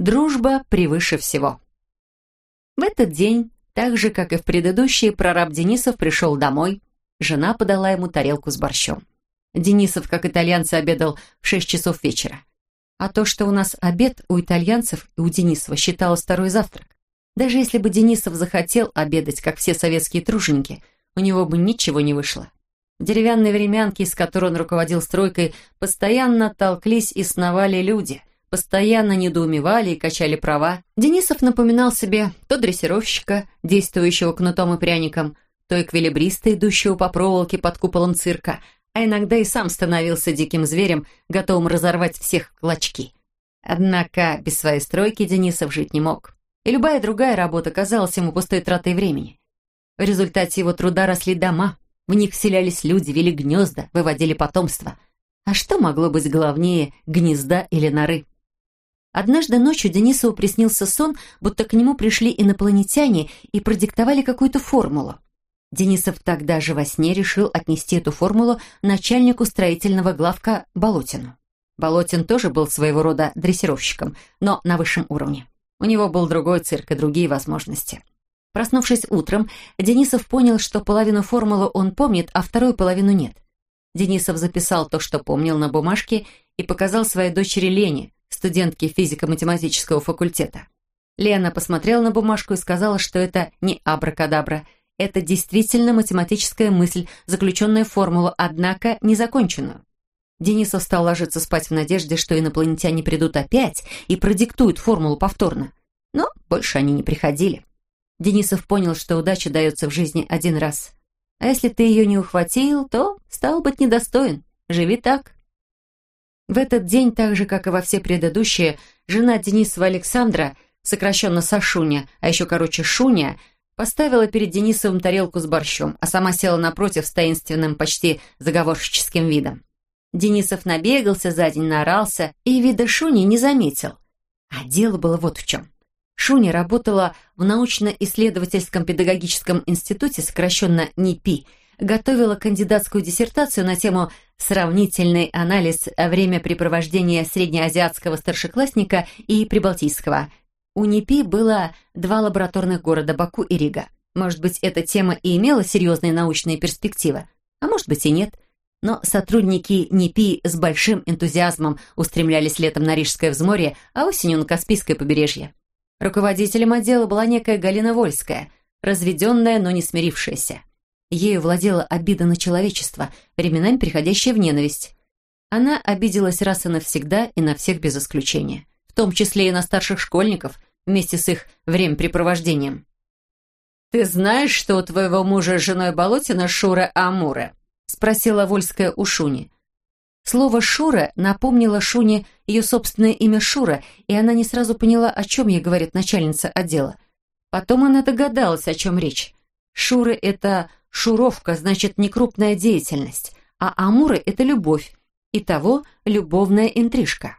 Дружба превыше всего. В этот день, так же, как и в предыдущие, прораб Денисов пришел домой. Жена подала ему тарелку с борщом. Денисов, как итальянцы, обедал в шесть часов вечера. А то, что у нас обед у итальянцев и у Денисова считалось второй завтрак. Даже если бы Денисов захотел обедать, как все советские труженики, у него бы ничего не вышло. Деревянные времянки, из которой он руководил стройкой, постоянно толклись и сновали люди, постоянно недоумевали и качали права. Денисов напоминал себе то дрессировщика, действующего кнутом и пряником, то эквилибриста, идущего по проволоке под куполом цирка, а иногда и сам становился диким зверем, готовым разорвать всех в клочки. Однако без своей стройки Денисов жить не мог, и любая другая работа казалась ему пустой тратой времени. В результате его труда росли дома, в них вселялись люди, вели гнезда, выводили потомство. А что могло быть главнее гнезда или норы? Однажды ночью Денисову приснился сон, будто к нему пришли инопланетяне и продиктовали какую-то формулу. Денисов тогда же во сне решил отнести эту формулу начальнику строительного главка Болотину. Болотин тоже был своего рода дрессировщиком, но на высшем уровне. У него был другой цирк и другие возможности. Проснувшись утром, Денисов понял, что половину формулы он помнит, а вторую половину нет. Денисов записал то, что помнил на бумажке, и показал своей дочери Лене, студентке физико-математического факультета. Лена посмотрела на бумажку и сказала, что это не абракадабра, это действительно математическая мысль, заключенная в формулу, однако незаконченную. Денисов стал ложиться спать в надежде, что инопланетяне придут опять и продиктуют формулу повторно. Но больше они не приходили. Денисов понял, что удача дается в жизни один раз. А если ты ее не ухватил, то, стал быть, недостоин. Живи так. В этот день, так же, как и во все предыдущие, жена Денисова Александра, сокращенно Сашуня, а еще короче Шуня, поставила перед Денисовым тарелку с борщом, а сама села напротив с таинственным, почти заговорщическим видом. Денисов набегался, за день наорался и вида Шуни не заметил. А дело было вот в чем. Шуни работала в научно-исследовательском педагогическом институте, сокращенно НИПИ, готовила кандидатскую диссертацию на тему «Сравнительный анализ времяпрепровождения среднеазиатского старшеклассника и прибалтийского». У НИПИ было два лабораторных города Баку и Рига. Может быть, эта тема и имела серьезные научные перспективы, а может быть и нет. Но сотрудники НИПИ с большим энтузиазмом устремлялись летом на Рижское взморье, а осенью на Каспийское побережье. Руководителем отдела была некая Галина Вольская, разведенная, но не смирившаяся. Ею владела обида на человечество, временами переходящая в ненависть. Она обиделась раз и навсегда и на всех без исключения, в том числе и на старших школьников, вместе с их времяпрепровождением. «Ты знаешь, что у твоего мужа с женой Болотина Шура Амура?» — спросила Вольская у Шуни. Слово «Шура» напомнило Шуне ее собственное имя Шура, и она не сразу поняла, о чем ей говорит начальница отдела. Потом она догадалась, о чем речь. Шура — это шуровка, значит, некрупная деятельность, а Амура — это любовь, и того любовная интрижка.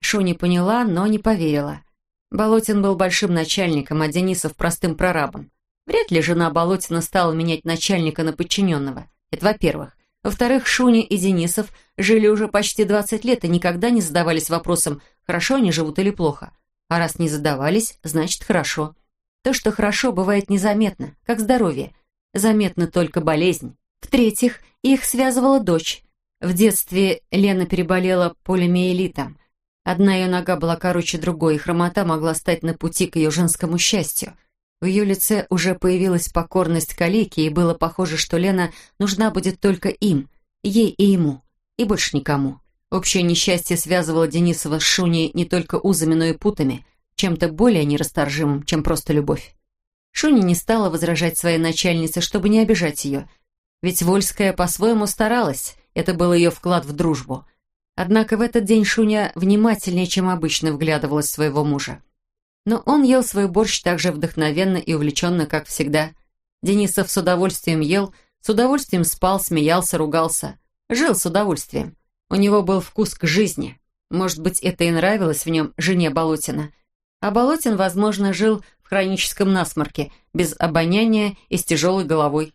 Шуни поняла, но не поверила. Болотин был большим начальником, а Денисов — простым прорабом. Вряд ли жена Болотина стала менять начальника на подчиненного. Это во-первых. Во-вторых, Шуни и Денисов жили уже почти 20 лет и никогда не задавались вопросом, хорошо они живут или плохо. А раз не задавались, значит хорошо. То, что хорошо, бывает незаметно, как здоровье. Заметна только болезнь. В-третьих, их связывала дочь. В детстве Лена переболела полимиелитом. Одна ее нога была короче другой, и хромота могла стать на пути к ее женскому счастью. В ее лице уже появилась покорность калеки, и было похоже, что Лена нужна будет только им, ей и ему, и больше никому. Общее несчастье связывало Денисова с Шуней не только узами, но и путами, чем-то более нерасторжимым, чем просто любовь. Шуни не стала возражать своей начальнице, чтобы не обижать ее, ведь Вольская по-своему старалась, это был ее вклад в дружбу. Однако в этот день Шуня внимательнее, чем обычно, вглядывалась в своего мужа. Но он ел свой борщ так же вдохновенно и увлеченно, как всегда. Денисов с удовольствием ел, с удовольствием спал, смеялся, ругался. Жил с удовольствием. У него был вкус к жизни. Может быть, это и нравилось в нем жене Болотина. А Болотин, возможно, жил хроническом насморке, без обоняния и с тяжелой головой.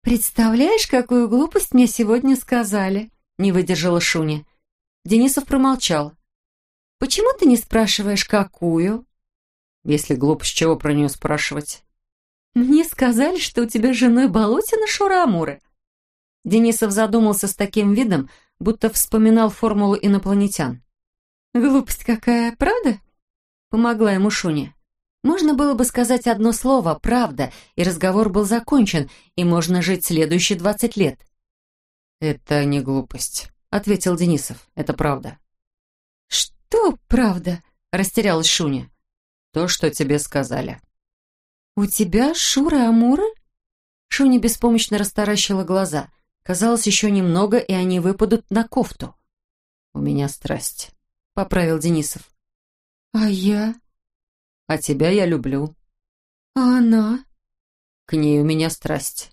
«Представляешь, какую глупость мне сегодня сказали?» — не выдержала Шуня. Денисов промолчал. почему ты не спрашиваешь, какую?» «Если глупо, с чего про нее спрашивать?» «Мне сказали, что у тебя с женой Болотина Шура-Амуры». Денисов задумался с таким видом, будто вспоминал формулу инопланетян. «Глупость какая, правда?» Помогла ему Шуня. Можно было бы сказать одно слово «правда», и разговор был закончен, и можно жить следующие двадцать лет. «Это не глупость», — ответил Денисов. «Это правда». «Что правда?» — растерялась Шуня. «То, что тебе сказали». «У тебя Шура Амура?» Шуня беспомощно растаращила глаза. Казалось, еще немного, и они выпадут на кофту. «У меня страсть», — поправил Денисов. «А я?» «А тебя я люблю». «А она?» «К ней у меня страсть».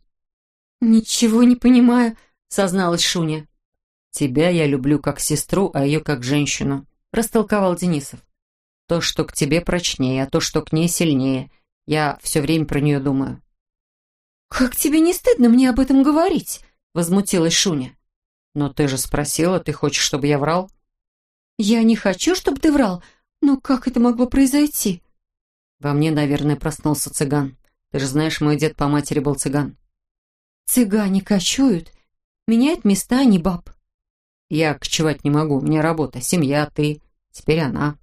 «Ничего не понимаю», — созналась Шуня. «Тебя я люблю как сестру, а ее как женщину», — растолковал Денисов. «То, что к тебе прочнее, а то, что к ней сильнее. Я все время про нее думаю». «Как тебе не стыдно мне об этом говорить?» — возмутилась Шуня. «Но ты же спросила, ты хочешь, чтобы я врал?» «Я не хочу, чтобы ты врал, но как это могло произойти?» «Во мне, наверное, проснулся цыган. Ты же знаешь, мой дед по матери был цыган». «Цыгане кочуют, меняют места, а не баб». «Я кочевать не могу, у меня работа, семья, ты, теперь она».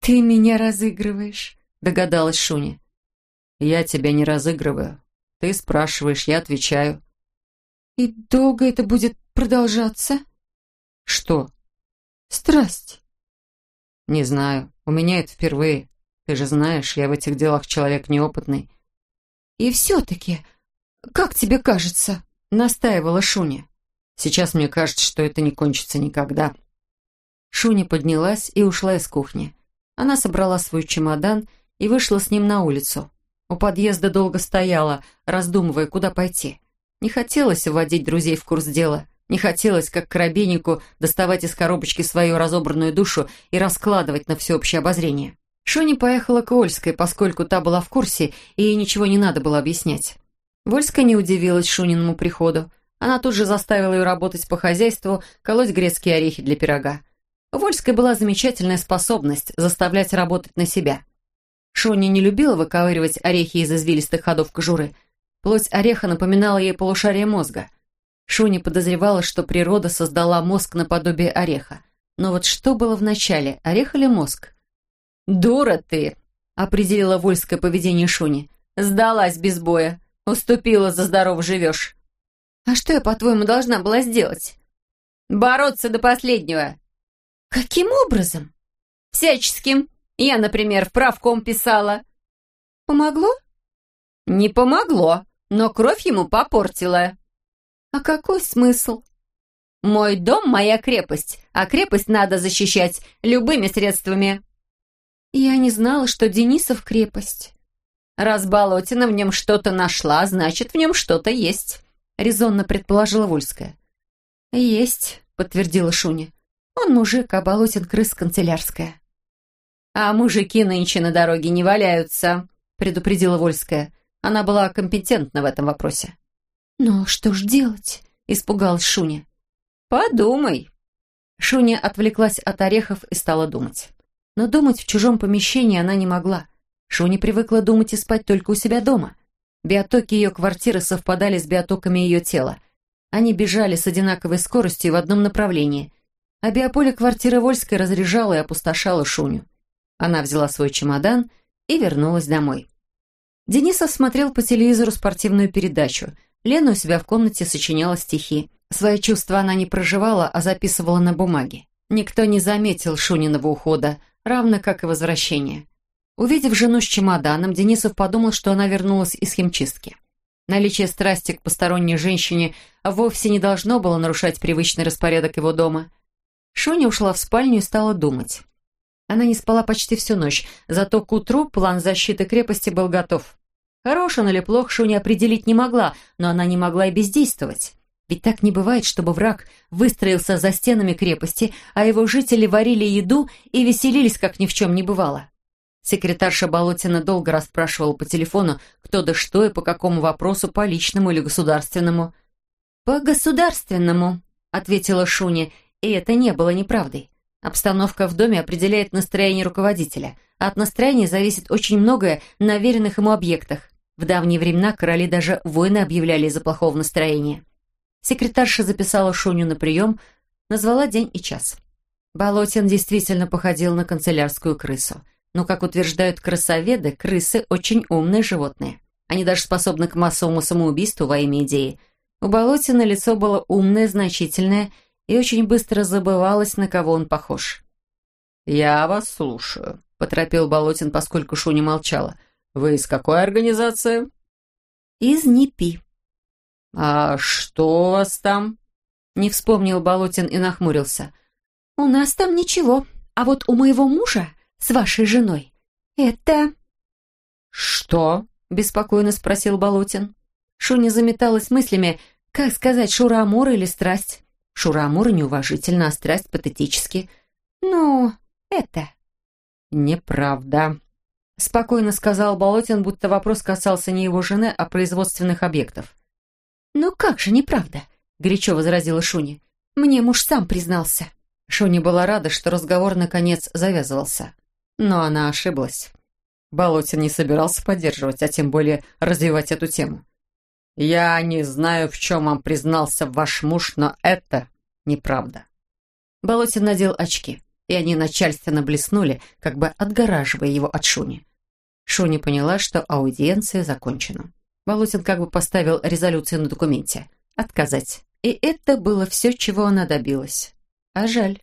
«Ты меня разыгрываешь», — догадалась Шуня. «Я тебя не разыгрываю. Ты спрашиваешь, я отвечаю». «И долго это будет продолжаться?» «Что?» «Страсть». «Не знаю. У меня это впервые. Ты же знаешь, я в этих делах человек неопытный». «И все-таки, как тебе кажется?» — настаивала Шуня. «Сейчас мне кажется, что это не кончится никогда». Шуня поднялась и ушла из кухни. Она собрала свой чемодан и вышла с ним на улицу. У подъезда долго стояла, раздумывая, куда пойти. Не хотелось вводить друзей в курс дела. Не хотелось, как коробейнику, доставать из коробочки свою разобранную душу и раскладывать на всеобщее обозрение. Шуни поехала к Вольской, поскольку та была в курсе, и ей ничего не надо было объяснять. Вольская не удивилась Шуниному приходу. Она тут же заставила ее работать по хозяйству, колоть грецкие орехи для пирога. У Вольской была замечательная способность заставлять работать на себя. Шуни не любила выковыривать орехи из извилистых ходов кожуры. Плоть ореха напоминала ей полушарие мозга. Шуни подозревала, что природа создала мозг наподобие ореха. Но вот что было вначале, орех или мозг? «Дура ты!» — определила вольское поведение Шуни. «Сдалась без боя. Уступила, за здорово живешь». «А что я, по-твоему, должна была сделать?» «Бороться до последнего». «Каким образом?» «Всяческим. Я, например, в правком писала». «Помогло?» «Не помогло, но кровь ему попортила». «А какой смысл?» «Мой дом — моя крепость, а крепость надо защищать любыми средствами». «Я не знала, что Денисов крепость». «Раз Болотина в нем что-то нашла, значит, в нем что-то есть», — резонно предположила Вольская. «Есть», — подтвердила Шуня. «Он мужик, а Болотин крыс канцелярская». «А мужики нынче на дороге не валяются», — предупредила Вольская. Она была компетентна в этом вопросе. «Но что ж делать?» — испугалась Шуня. «Подумай». Шуня отвлеклась от орехов и стала думать. Но думать в чужом помещении она не могла. Шуни привыкла думать и спать только у себя дома. Биотоки ее квартиры совпадали с биотоками ее тела. Они бежали с одинаковой скоростью в одном направлении. А биополе квартиры Вольской разряжало и опустошало Шуню. Она взяла свой чемодан и вернулась домой. Денисов смотрел по телевизору спортивную передачу. Лена у себя в комнате сочиняла стихи. Свои чувства она не проживала, а записывала на бумаге. Никто не заметил Шуниного ухода, равно как и возвращения. Увидев жену с чемоданом, Денисов подумал, что она вернулась из химчистки. Наличие страсти к посторонней женщине вовсе не должно было нарушать привычный распорядок его дома. Шуня ушла в спальню и стала думать. Она не спала почти всю ночь, зато к утру план защиты крепости был готов. Хорош он или плох, Шуня определить не могла, но она не могла и бездействовать. Ведь так не бывает, чтобы враг выстроился за стенами крепости, а его жители варили еду и веселились, как ни в чем не бывало. Секретарша Болотина долго расспрашивала по телефону, кто да что и по какому вопросу, по личному или государственному. «По государственному», — ответила Шуня, и это не было неправдой. Обстановка в доме определяет настроение руководителя, а от настроения зависит очень многое на веренных ему объектах. В давние времена короли даже войны объявляли из-за плохого настроения. Секретарша записала Шуню на прием, назвала день и час. Болотин действительно походил на канцелярскую крысу. Но, как утверждают крысоведы, крысы очень умные животные. Они даже способны к массовому самоубийству во имя идеи. У Болотина лицо было умное, значительное и очень быстро забывалось, на кого он похож. «Я вас слушаю», — поторопил Болотин, поскольку Шуня молчала. «Вы из какой организации?» «Из НИПИ». «А что у вас там?» Не вспомнил Болотин и нахмурился. «У нас там ничего, а вот у моего мужа с вашей женой это...» «Что?» — беспокойно спросил Болотин. Шуня заметалась мыслями, как сказать, Шура-Амур или страсть. Шура-Амур неуважительно, а страсть патетически. «Ну, это...» «Неправда», — спокойно сказал Болотин, будто вопрос касался не его жены, а производственных объектов. «Ну как же неправда?» — горячо возразила Шуни. «Мне муж сам признался». Шуни была рада, что разговор наконец завязывался. Но она ошиблась. Болотин не собирался поддерживать, а тем более развивать эту тему. «Я не знаю, в чем вам признался ваш муж, но это неправда». Болотин надел очки, и они начальственно блеснули, как бы отгораживая его от Шуни. Шуни поняла, что аудиенция закончена. Болотин как бы поставил резолюцию на документе. Отказать. И это было все, чего она добилась. А жаль.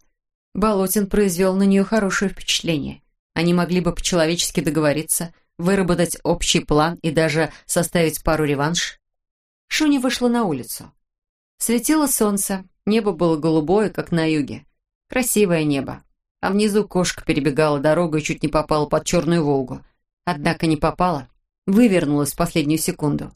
Болотин произвел на нее хорошее впечатление. Они могли бы по-человечески договориться, выработать общий план и даже составить пару реванш. Шуни вышла на улицу. Светило солнце, небо было голубое, как на юге. Красивое небо. А внизу кошка перебегала дорогу и чуть не попала под черную «Волгу». Однако не попала, вывернулась в последнюю секунду.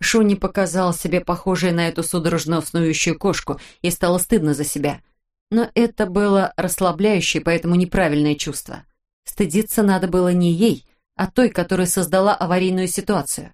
Шуни показал себе похожей на эту судорожно снующую кошку и стало стыдно за себя. Но это было расслабляющее, поэтому неправильное чувство. Стыдиться надо было не ей, а той, которая создала аварийную ситуацию.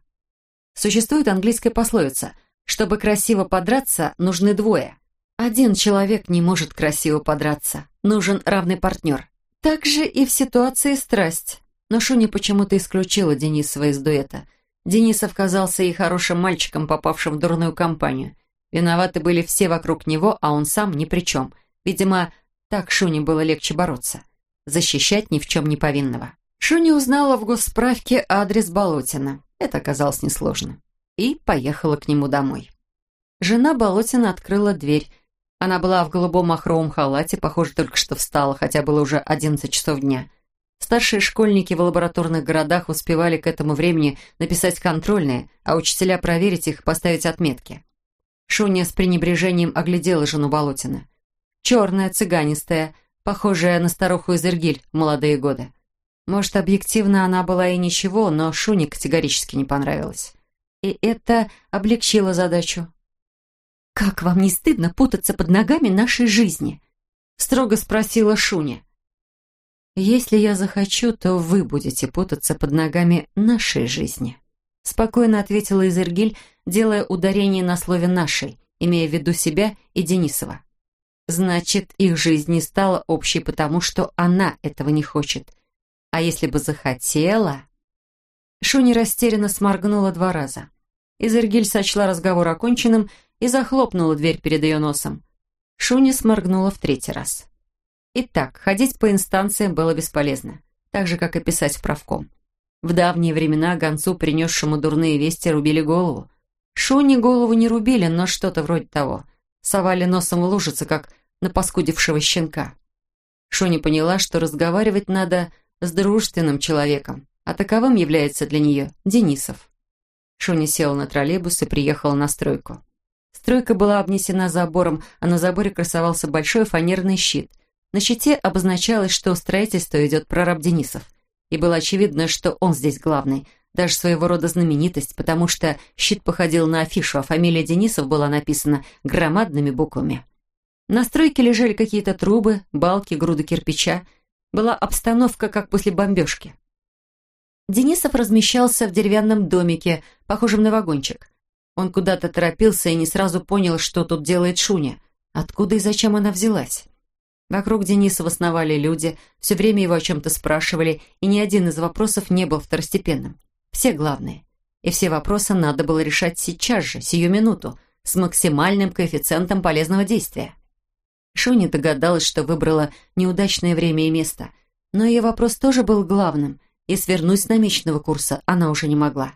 Существует английская пословица «Чтобы красиво подраться, нужны двое». Один человек не может красиво подраться, нужен равный партнер. Так же и в ситуации страсть. Но Шуня почему-то исключила Денисова из дуэта. Денисов казался ей хорошим мальчиком, попавшим в дурную компанию. Виноваты были все вокруг него, а он сам ни при чем – Видимо, так Шуне было легче бороться. Защищать ни в чем не повинного. Шуни узнала в госсправке адрес Болотина. Это оказалось несложно. И поехала к нему домой. Жена Болотина открыла дверь. Она была в голубом махровом халате, похоже, только что встала, хотя было уже 11 часов дня. Старшие школьники в лабораторных городах успевали к этому времени написать контрольные, а учителя проверить их, поставить отметки. Шуня с пренебрежением оглядела жену Болотина черная, цыганистая, похожая на старуху из Иргиль в молодые годы. Может, объективно она была и ничего, но Шуне категорически не понравилась. И это облегчило задачу. «Как вам не стыдно путаться под ногами нашей жизни?» строго спросила Шуня. «Если я захочу, то вы будете путаться под ногами нашей жизни», спокойно ответила Изергиль, делая ударение на слове «нашей», имея в виду себя и Денисова. Значит, их жизнь не стала общей, потому что она этого не хочет. А если бы захотела... Шуни растерянно сморгнула два раза. Изергиль сочла разговор оконченным и захлопнула дверь перед ее носом. Шуни сморгнула в третий раз. Итак, ходить по инстанциям было бесполезно, так же, как и писать в правком. В давние времена гонцу, принесшему дурные вести, рубили голову. Шуни голову не рубили, но что-то вроде того – совали носом в лужицы, как напаскудившего щенка. Шони поняла, что разговаривать надо с дружественным человеком, а таковым является для нее Денисов. Шони села на троллейбус и приехала на стройку. Стройка была обнесена забором, а на заборе красовался большой фанерный щит. На щите обозначалось, что строительство идет прораб Денисов. И было очевидно, что он здесь главный, даже своего рода знаменитость, потому что щит походил на афишу, а фамилия Денисов была написана громадными буквами. На стройке лежали какие-то трубы, балки, груды кирпича. Была обстановка, как после бомбежки. Денисов размещался в деревянном домике, похожем на вагончик. Он куда-то торопился и не сразу понял, что тут делает Шуня. Откуда и зачем она взялась? Вокруг Денисова сновали люди, все время его о чем-то спрашивали, и ни один из вопросов не был второстепенным. Все главные. И все вопросы надо было решать сейчас же, сию минуту, с максимальным коэффициентом полезного действия. Шуни догадалась, что выбрала неудачное время и место, но ее вопрос тоже был главным, и свернуть с намеченного курса она уже не могла.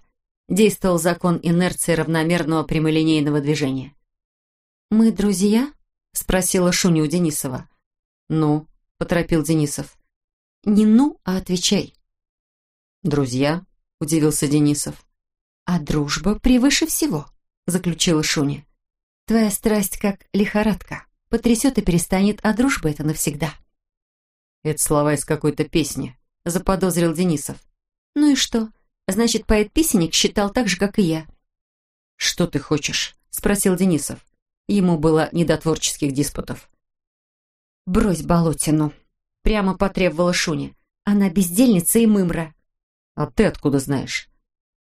Действовал закон инерции равномерного прямолинейного движения. «Мы друзья?» — спросила Шуня у Денисова. «Ну?» — поторопил Денисов. «Не ну, а отвечай». «Друзья?» — удивился Денисов. «А дружба превыше всего», — заключила Шуня. «Твоя страсть как лихорадка. Потрясет и перестанет, а дружба — это навсегда». «Это слова из какой-то песни», — заподозрил Денисов. «Ну и что? Значит, поэт-песенник считал так же, как и я». «Что ты хочешь?» — спросил Денисов. Ему было не до творческих диспутов. «Брось болотину», — прямо потребовала Шуня. «Она бездельница и мымра». «А ты откуда знаешь?»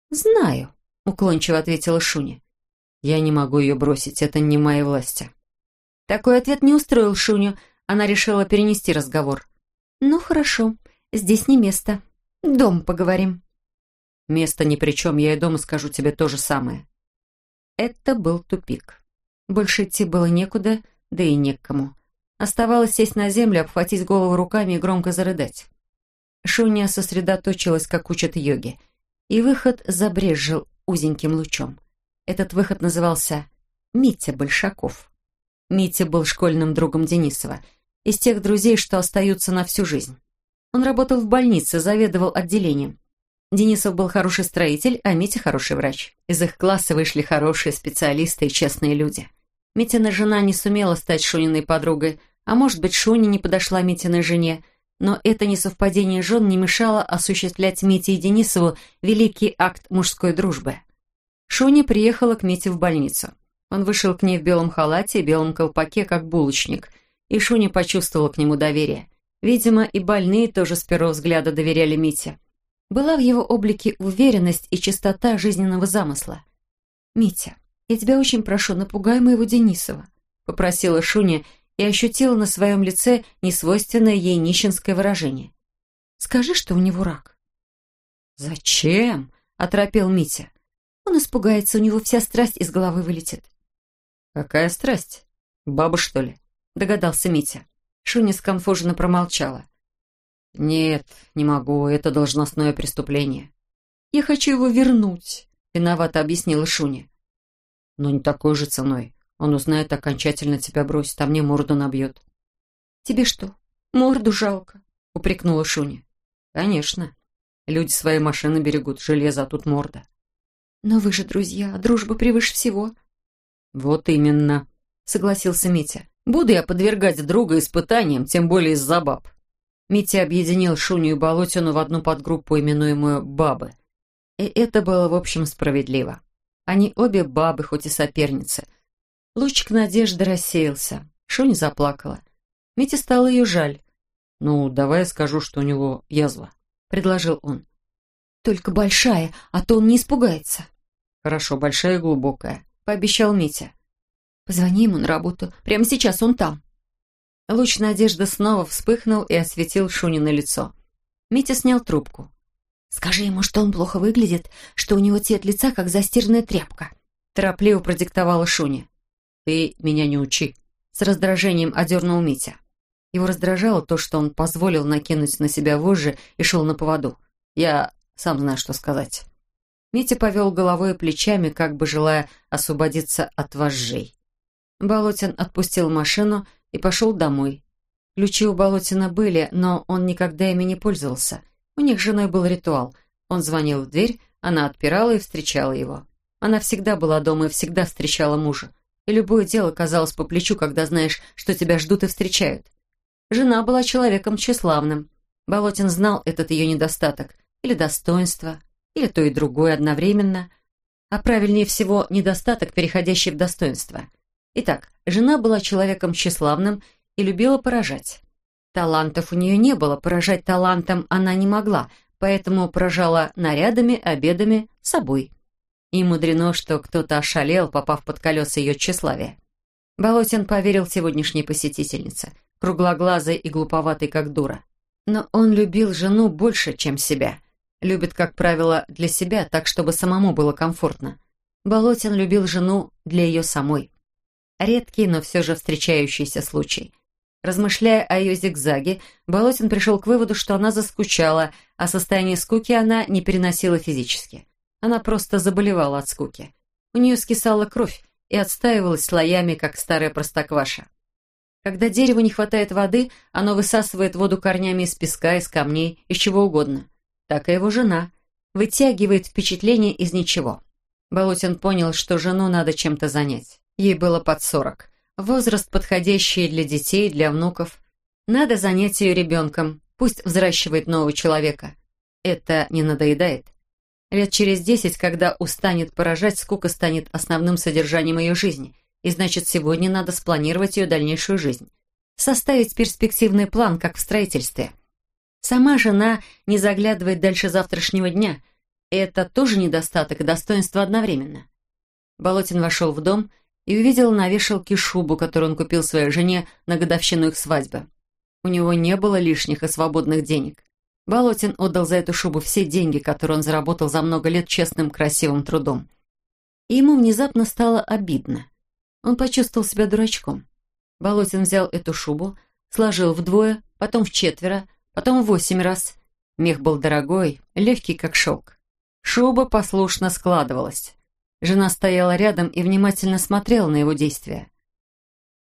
«Знаю», — уклончиво ответила Шуня. «Я не могу ее бросить, это не моей власти». Такой ответ не устроил Шуню. Она решила перенести разговор. «Ну, хорошо. Здесь не место. Дом поговорим». «Место ни при чем, я и дома скажу тебе то же самое». Это был тупик. Больше идти было некуда, да и некому. Оставалось сесть на землю, обхватить голову руками и громко зарыдать. Шуня сосредоточилась, как учат йоги, и выход забрезжил узеньким лучом. Этот выход назывался Митя Большаков. Митя был школьным другом Денисова, из тех друзей, что остаются на всю жизнь. Он работал в больнице, заведовал отделением. Денисов был хороший строитель, а Митя хороший врач. Из их класса вышли хорошие специалисты и честные люди. Митина жена не сумела стать Шуниной подругой, а может быть, Шуня не подошла Митиной жене, но это несовпадение жен не мешало осуществлять Мите и Денисову великий акт мужской дружбы. Шуня приехала к Мите в больницу. Он вышел к ней в белом халате и белом колпаке, как булочник, и Шуня почувствовала к нему доверие. Видимо, и больные тоже с первого взгляда доверяли Мите. Была в его облике уверенность и чистота жизненного замысла. «Митя, «Я тебя очень прошу, напугай моего Денисова», — попросила Шуня и ощутила на своем лице несвойственное ей нищенское выражение. «Скажи, что у него рак». «Зачем?» — оторопел Митя. «Он испугается, у него вся страсть из головы вылетит». «Какая страсть? Баба, что ли?» — догадался Митя. Шуня сконфуженно промолчала. «Нет, не могу, это должностное преступление». «Я хочу его вернуть», — виновато объяснила Шуня. Но не такой же ценой. Он узнает, окончательно тебя бросит, а мне морду набьет. «Тебе что, морду жалко?» — упрекнула Шуня. «Конечно. Люди свои машины берегут, железо, а тут морда». «Но вы же друзья, а дружба превыше всего». «Вот именно», — согласился Митя. «Буду я подвергать друга испытаниям, тем более из-за баб». Митя объединил Шуню и Болотину в одну подгруппу, именуемую «бабы». И это было, в общем, справедливо. Они обе бабы, хоть и соперницы. Лучик надежды рассеялся. Шуня заплакала. Мите стало ее жаль. «Ну, давай я скажу, что у него язва», — предложил он. «Только большая, а то он не испугается». «Хорошо, большая и глубокая», — пообещал Митя. «Позвони ему на работу. Прямо сейчас он там». Луч надежды снова вспыхнул и осветил Шуни на лицо. Митя снял трубку. «Скажи ему, что он плохо выглядит, что у него цвет лица, как застиранная тряпка», торопливо продиктовала Шуня. «Ты меня не учи», с раздражением одернул Митя. Его раздражало то, что он позволил накинуть на себя вожжи и шел на поводу. Я сам знаю, что сказать. Митя повел головой и плечами, как бы желая освободиться от вожжей. Болотин отпустил машину и пошел домой. Ключи у Болотина были, но он никогда ими не пользовался — у них с женой был ритуал. Он звонил в дверь, она отпирала и встречала его. Она всегда была дома и всегда встречала мужа. И любое дело казалось по плечу, когда знаешь, что тебя ждут и встречают. Жена была человеком тщеславным. Болотин знал этот ее недостаток. Или достоинство, или то и другое одновременно. А правильнее всего, недостаток, переходящий в достоинство. Итак, жена была человеком тщеславным и любила поражать. Талантов у нее не было, поражать талантом она не могла, поэтому поражала нарядами, обедами, собой. И мудрено, что кто-то ошалел, попав под колеса ее тщеславия. Болотин поверил сегодняшней посетительнице. круглоглазый и глуповатый, как дура. Но он любил жену больше, чем себя. Любит, как правило, для себя, так, чтобы самому было комфортно. Болотин любил жену для ее самой. Редкий, но все же встречающийся случай. Размышляя о ее зигзаге, Болотин пришел к выводу, что она заскучала, а состояние скуки она не переносила физически. Она просто заболевала от скуки. У нее скисала кровь и отстаивалась слоями, как старая простокваша. Когда дереву не хватает воды, оно высасывает воду корнями из песка, из камней, из чего угодно. Так и его жена. Вытягивает впечатление из ничего. Болотин понял, что жену надо чем-то занять. Ей было под сорок. Возраст, подходящий для детей, для внуков. Надо занять ее ребенком. Пусть взращивает нового человека. Это не надоедает. Лет через десять, когда устанет поражать, скука станет основным содержанием ее жизни. И значит, сегодня надо спланировать ее дальнейшую жизнь. Составить перспективный план, как в строительстве. Сама жена не заглядывает дальше завтрашнего дня. Это тоже недостаток и достоинство одновременно. Болотин вошел в дом и увидел на вешалке шубу, которую он купил своей жене на годовщину их свадьбы. У него не было лишних и свободных денег. Болотин отдал за эту шубу все деньги, которые он заработал за много лет честным, красивым трудом. И ему внезапно стало обидно. Он почувствовал себя дурачком. Болотин взял эту шубу, сложил вдвое, потом в четверо, потом в восемь раз. Мех был дорогой, легкий, как шелк. Шуба послушно складывалась. Жена стояла рядом и внимательно смотрела на его действия.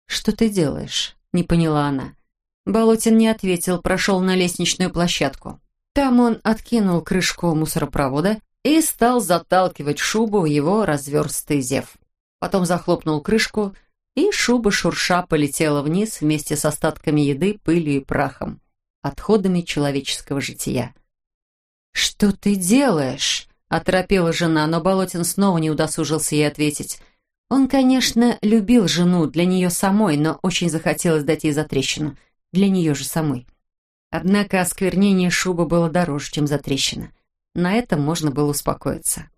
«Что ты делаешь?» — не поняла она. Болотин не ответил, прошел на лестничную площадку. Там он откинул крышку мусоропровода и стал заталкивать шубу в его разверстый зев. Потом захлопнул крышку, и шуба шурша полетела вниз вместе с остатками еды, пылью и прахом, отходами человеческого жития. «Что ты делаешь?» — оторопела жена, но Болотин снова не удосужился ей ответить. Он, конечно, любил жену для нее самой, но очень захотелось дать ей затрещину — для нее же самой. Однако осквернение шубы было дороже, чем затрещина. На этом можно было успокоиться.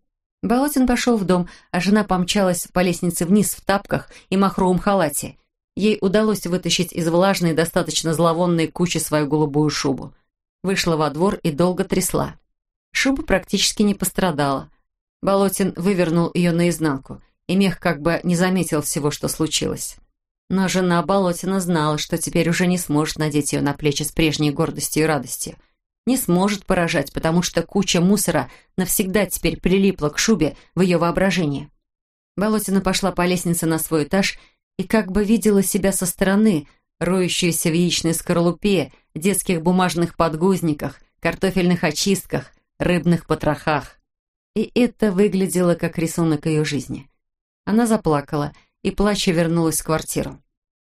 Болотин пошел в дом, а жена помчалась по лестнице вниз в тапках и махровом халате. Ей удалось вытащить из влажной, достаточно зловонной кучи свою голубую шубу. Вышла во двор и долго трясла. Шуба практически не пострадала. Болотин вывернул ее наизнанку, и мех как бы не заметил всего, что случилось. Но жена Болотина знала, что теперь уже не сможет надеть ее на плечи с прежней гордостью и радостью. Не сможет поражать, потому что куча мусора навсегда теперь прилипла к шубе в ее воображении. Болотина пошла по лестнице на свой этаж и как бы видела себя со стороны, роющуюся в яичной скорлупе, детских бумажных подгузниках, картофельных очистках, рыбных потрохах. И это выглядело как рисунок ее жизни. Она заплакала и, плача, вернулась в квартиру.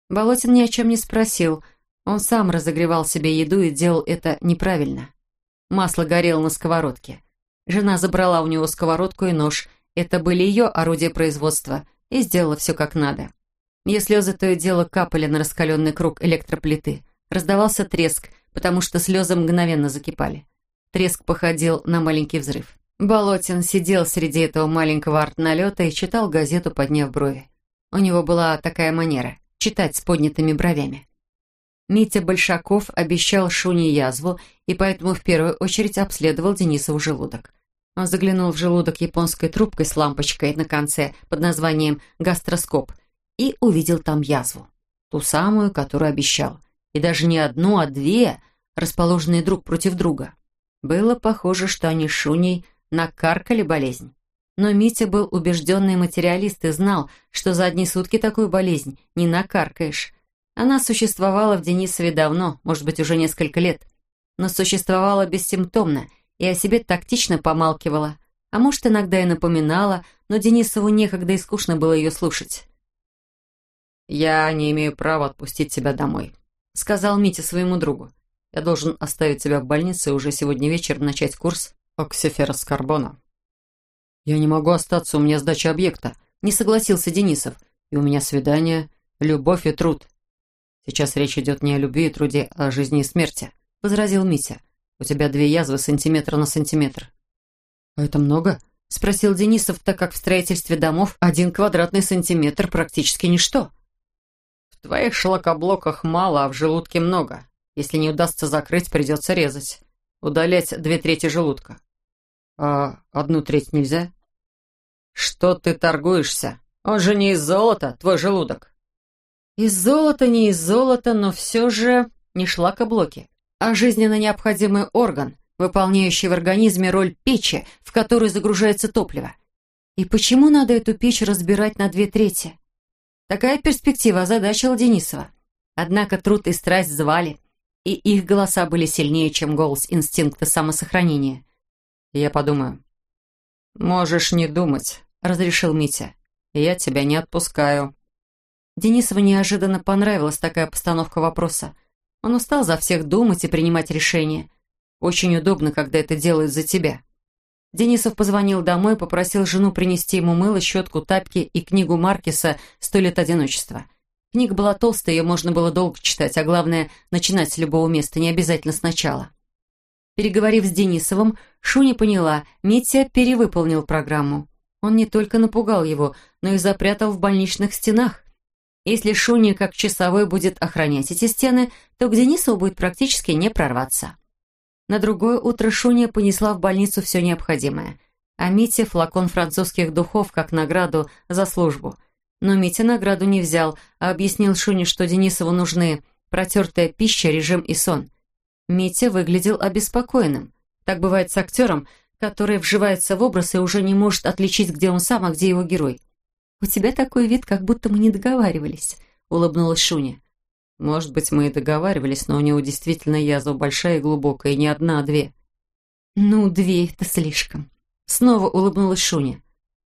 Болотин ни о чем не спросил. Он сам разогревал себе еду и делал это неправильно. Масло горело на сковородке. Жена забрала у него сковородку и нож. Это были ее орудия производства. И сделала все как надо. Ее слезы то и дело капали на раскаленный круг электроплиты. Раздавался треск, потому что слезы мгновенно закипали. Треск походил на маленький взрыв. Болотин сидел среди этого маленького артналета и читал газету, подняв брови. У него была такая манера — читать с поднятыми бровями. Митя Большаков обещал Шуне язву и поэтому в первую очередь обследовал Денисову желудок. Он заглянул в желудок японской трубкой с лампочкой на конце под названием гастроскоп и увидел там язву. Ту самую, которую обещал. И даже не одну, а две, расположенные друг против друга. Было похоже, что они с Шуней накаркали болезнь. Но Митя был убежденный материалист и знал, что за одни сутки такую болезнь не накаркаешь. Она существовала в Денисове давно, может быть, уже несколько лет, но существовала бессимптомно и о себе тактично помалкивала, а может, иногда и напоминала, но Денисову некогда и скучно было ее слушать. «Я не имею права отпустить тебя домой», — сказал Митя своему другу. «Я должен оставить тебя в больнице и уже сегодня вечером начать курс оксифероскарбона». «Я не могу остаться, у меня сдача объекта», — не согласился Денисов. «И у меня свидание, любовь и труд». «Сейчас речь идет не о любви и труде, а о жизни и смерти», — возразил Митя. «У тебя две язвы сантиметр на сантиметр». «А это много?» — спросил Денисов, так как в строительстве домов один квадратный сантиметр практически ничто. «В твоих шлакоблоках мало, а в желудке много. Если не удастся закрыть, придется резать. Удалять две трети желудка. А одну треть нельзя? Что ты торгуешься? Он же не из золота, твой желудок. Из золота, не из золота, но все же не шлакоблоки, а жизненно необходимый орган, выполняющий в организме роль печи, в которую загружается топливо. И почему надо эту печь разбирать на две трети? Такая перспектива озадачила Денисова. Однако труд и страсть звали, и их голоса были сильнее, чем голос инстинкта самосохранения. Я подумаю. «Можешь не думать», — разрешил Митя. «Я тебя не отпускаю». Денисову неожиданно понравилась такая постановка вопроса. Он устал за всех думать и принимать решения. Очень удобно, когда это делают за тебя. Денисов позвонил домой и попросил жену принести ему мыло, щетку, тапки и книгу Маркиса «Сто лет одиночества». Книга была толстая, ее можно было долго читать, а главное, начинать с любого места, не обязательно сначала. Переговорив с Денисовым, Шуня поняла, Митя перевыполнил программу. Он не только напугал его, но и запрятал в больничных стенах. Если Шуня как часовой будет охранять эти стены, то к Денисову будет практически не прорваться. На другое утро Шуня понесла в больницу все необходимое, а Мите флакон французских духов как награду за службу. Но Митя награду не взял, а объяснил Шуне, что Денисову нужны протертая пища, режим и сон. Митя выглядел обеспокоенным. Так бывает с актером, который вживается в образ и уже не может отличить, где он сам, а где его герой. «У тебя такой вид, как будто мы не договаривались», — улыбнулась Шуня. Может быть, мы и договаривались, но у него действительно язва большая и глубокая, не одна, а две. Ну, две — это слишком. Снова улыбнулась Шуня.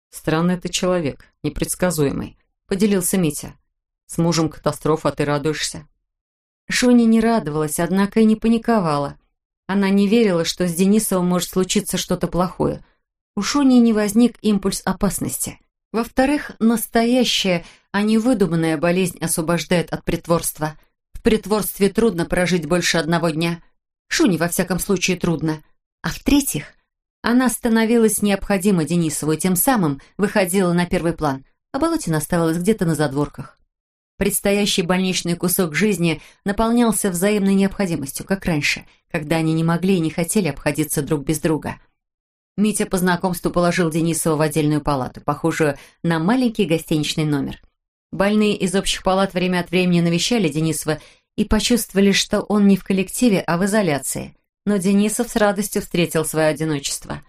Странный ты человек, непредсказуемый, поделился Митя. С мужем катастрофа, а ты радуешься. Шуня не радовалась, однако и не паниковала. Она не верила, что с Денисовым может случиться что-то плохое. У Шуни не возник импульс опасности. Во-вторых, настоящая, а не выдуманная болезнь освобождает от притворства. В притворстве трудно прожить больше одного дня. Шуне, во всяком случае, трудно. А в-третьих, она становилась необходима Денисову тем самым выходила на первый план, а Болотина оставалась где-то на задворках. Предстоящий больничный кусок жизни наполнялся взаимной необходимостью, как раньше, когда они не могли и не хотели обходиться друг без друга. Митя по знакомству положил Денисова в отдельную палату, похожую на маленький гостиничный номер. Больные из общих палат время от времени навещали Денисова и почувствовали, что он не в коллективе, а в изоляции. Но Денисов с радостью встретил свое одиночество.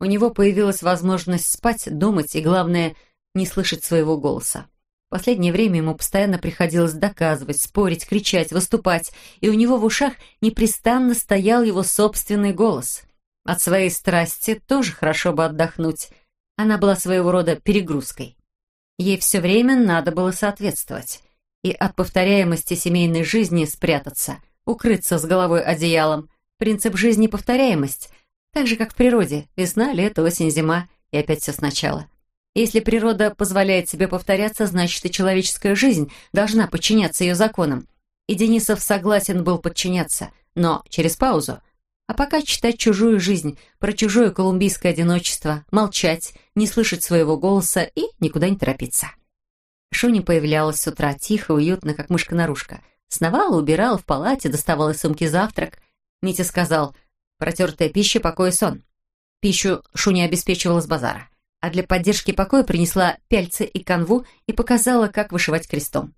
У него появилась возможность спать, думать и, главное, не слышать своего голоса. Последнее время ему постоянно приходилось доказывать, спорить, кричать, выступать, и у него в ушах непрестанно стоял его собственный голос. От своей страсти тоже хорошо бы отдохнуть. Она была своего рода перегрузкой. Ей все время надо было соответствовать. И от повторяемости семейной жизни спрятаться, укрыться с головой одеялом. Принцип жизни — повторяемость. Так же, как в природе. Весна, лето, осень, зима. И опять все сначала. Если природа позволяет себе повторяться, значит и человеческая жизнь должна подчиняться ее законам. И Денисов согласен был подчиняться, но через паузу — а пока читать чужую жизнь, про чужое колумбийское одиночество, молчать, не слышать своего голоса и никуда не торопиться. Шуни появлялась с утра тихо, уютно, как мышка-нарушка. Сновала, убирала в палате, доставала из сумки завтрак. Митя сказал, протертая пища, покой и сон. Пищу Шуни обеспечивала с базара, а для поддержки покоя принесла пяльцы и канву и показала, как вышивать крестом.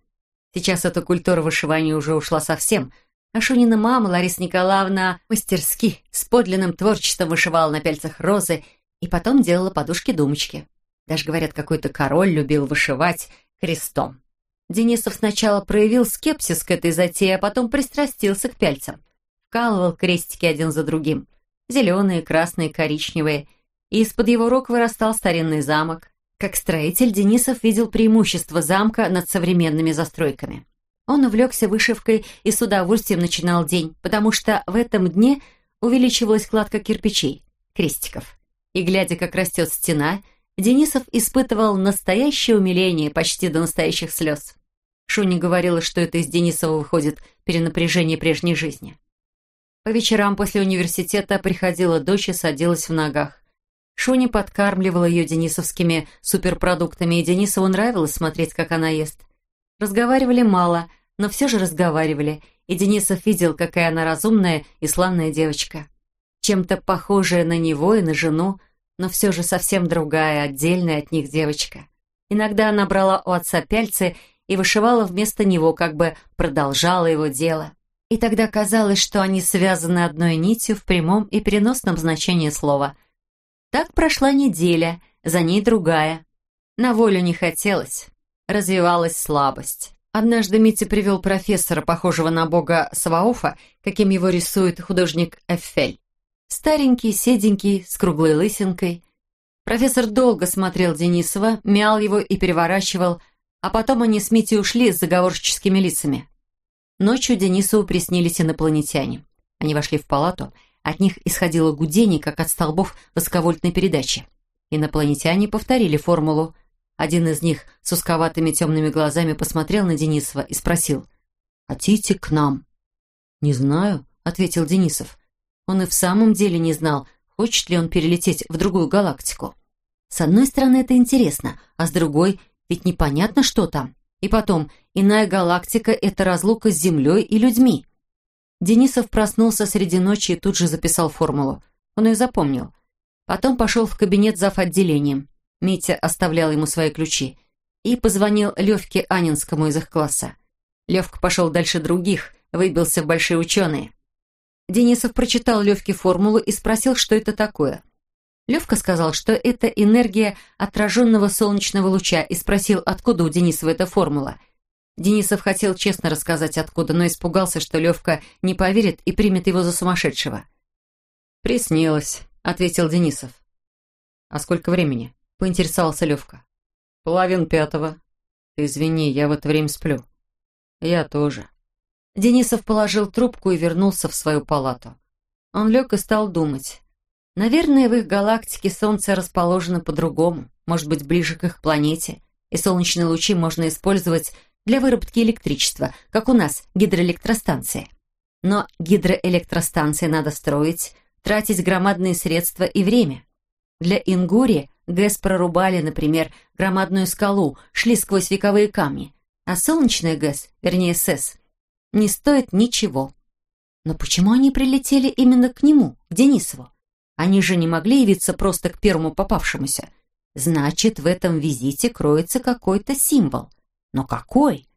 Сейчас эта культура вышивания уже ушла совсем – а Шунина мама, Лариса Николаевна, мастерски, с подлинным творчеством вышивала на пяльцах розы и потом делала подушки-думочки. Даже, говорят, какой-то король любил вышивать крестом. Денисов сначала проявил скепсис к этой затее, а потом пристрастился к пяльцам. Вкалывал крестики один за другим. Зеленые, красные, коричневые. И из-под его рук вырастал старинный замок. Как строитель, Денисов видел преимущество замка над современными застройками. Он увлекся вышивкой и с удовольствием начинал день, потому что в этом дне увеличивалась кладка кирпичей, крестиков. И глядя, как растет стена, Денисов испытывал настоящее умиление, почти до настоящих слез. Шуня говорила, что это из Денисова выходит перенапряжение прежней жизни. По вечерам после университета приходила дочь и садилась в ногах. Шуня подкармливала ее денисовскими суперпродуктами, и Денисову нравилось смотреть, как она ест. Разговаривали мало, но все же разговаривали, и Денисов видел, какая она разумная и славная девочка. Чем-то похожая на него и на жену, но все же совсем другая, отдельная от них девочка. Иногда она брала у отца пяльцы и вышивала вместо него, как бы продолжала его дело. И тогда казалось, что они связаны одной нитью в прямом и переносном значении слова. Так прошла неделя, за ней другая. На волю не хотелось. Развивалась слабость. Однажды Митя привел профессора, похожего на бога Саваофа, каким его рисует художник Эффель. Старенький, седенький, с круглой лысинкой. Профессор долго смотрел Денисова, мял его и переворачивал, а потом они с Митей ушли с заговорщическими лицами. Ночью Денисову приснились инопланетяне. Они вошли в палату, от них исходило гудение, как от столбов высоковольтной передачи. Инопланетяне повторили формулу. Один из них с узковатыми темными глазами посмотрел на Денисова и спросил «Хотите к нам?» «Не знаю», — ответил Денисов. Он и в самом деле не знал, хочет ли он перелететь в другую галактику. С одной стороны, это интересно, а с другой, ведь непонятно, что там. И потом, иная галактика — это разлука с Землей и людьми. Денисов проснулся среди ночи и тут же записал формулу. Он ее запомнил. Потом пошел в кабинет зав. отделением. Митя оставлял ему свои ключи. И позвонил Левке Анинскому из их класса. Левка пошел дальше других, выбился в большие ученые. Денисов прочитал Левке формулу и спросил, что это такое. Левка сказал, что это энергия отраженного солнечного луча и спросил, откуда у Денисова эта формула. Денисов хотел честно рассказать, откуда, но испугался, что Левка не поверит и примет его за сумасшедшего. «Приснилось», — ответил Денисов. «А сколько времени?» — поинтересовался Левка. «Половин пятого». «Ты извини, я в это время сплю». «Я тоже». Денисов положил трубку и вернулся в свою палату. Он лег и стал думать. Наверное, в их галактике Солнце расположено по-другому, может быть, ближе к их планете, и солнечные лучи можно использовать для выработки электричества, как у нас гидроэлектростанции. Но гидроэлектростанции надо строить, тратить громадные средства и время. Для Ингури ГЭС прорубали, например, громадную скалу, шли сквозь вековые камни, а солнечная ГЭС, вернее СЭС, не стоит ничего. Но почему они прилетели именно к нему, к Денисову? Они же не могли явиться просто к первому попавшемуся. Значит, в этом визите кроется какой-то символ. Но какой?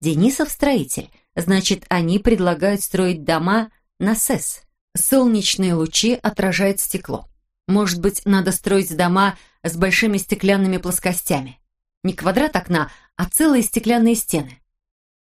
Денисов строитель. Значит, они предлагают строить дома на СЭС. Солнечные лучи отражают стекло. Может быть, надо строить дома с большими стеклянными плоскостями. Не квадрат окна, а целые стеклянные стены.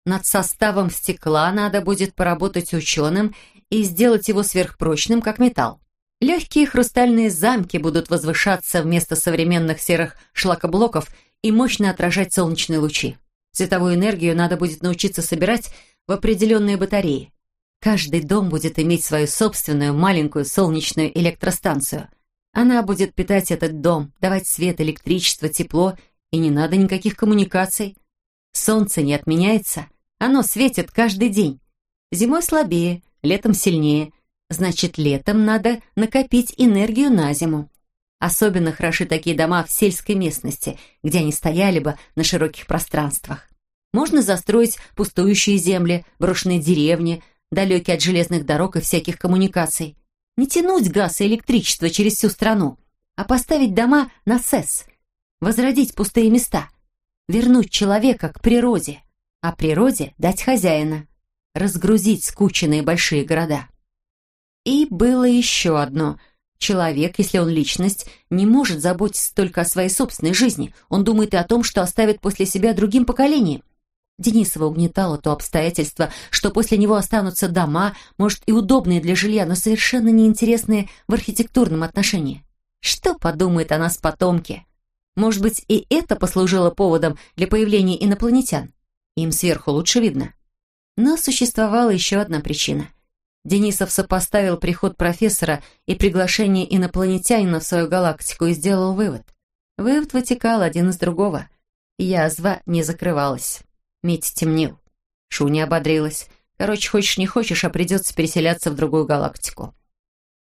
Над составом стекла надо будет поработать ученым и сделать его сверхпрочным, как металл. Легкие хрустальные замки будут возвышаться вместо современных серых шлакоблоков и мощно отражать солнечные лучи. Световую энергию надо будет научиться собирать в определенные батареи. Каждый дом будет иметь свою собственную маленькую солнечную электростанцию. Она будет питать этот дом, давать свет, электричество, тепло, и не надо никаких коммуникаций. Солнце не отменяется, оно светит каждый день. Зимой слабее, летом сильнее – Значит, летом надо накопить энергию на зиму. Особенно хороши такие дома в сельской местности, где они стояли бы на широких пространствах. Можно застроить пустующие земли, брошенные деревни, далекие от железных дорог и всяких коммуникаций. Не тянуть газ и электричество через всю страну, а поставить дома на СЭС, возродить пустые места, вернуть человека к природе, а природе дать хозяина, разгрузить скученные большие города. И было еще одно. Человек, если он личность, не может заботиться только о своей собственной жизни. Он думает и о том, что оставит после себя другим поколениям. Денисова угнетало то обстоятельство, что после него останутся дома, может, и удобные для жилья, но совершенно неинтересные в архитектурном отношении. Что подумает о нас потомки? Может быть, и это послужило поводом для появления инопланетян? Им сверху лучше видно. Но существовала еще одна причина – Денисов сопоставил приход профессора и приглашение инопланетянина в свою галактику и сделал вывод. Вывод вытекал один из другого. Язва не закрывалась. Митя темнил. Шуня ободрилась. Короче, хочешь не хочешь, а придется переселяться в другую галактику.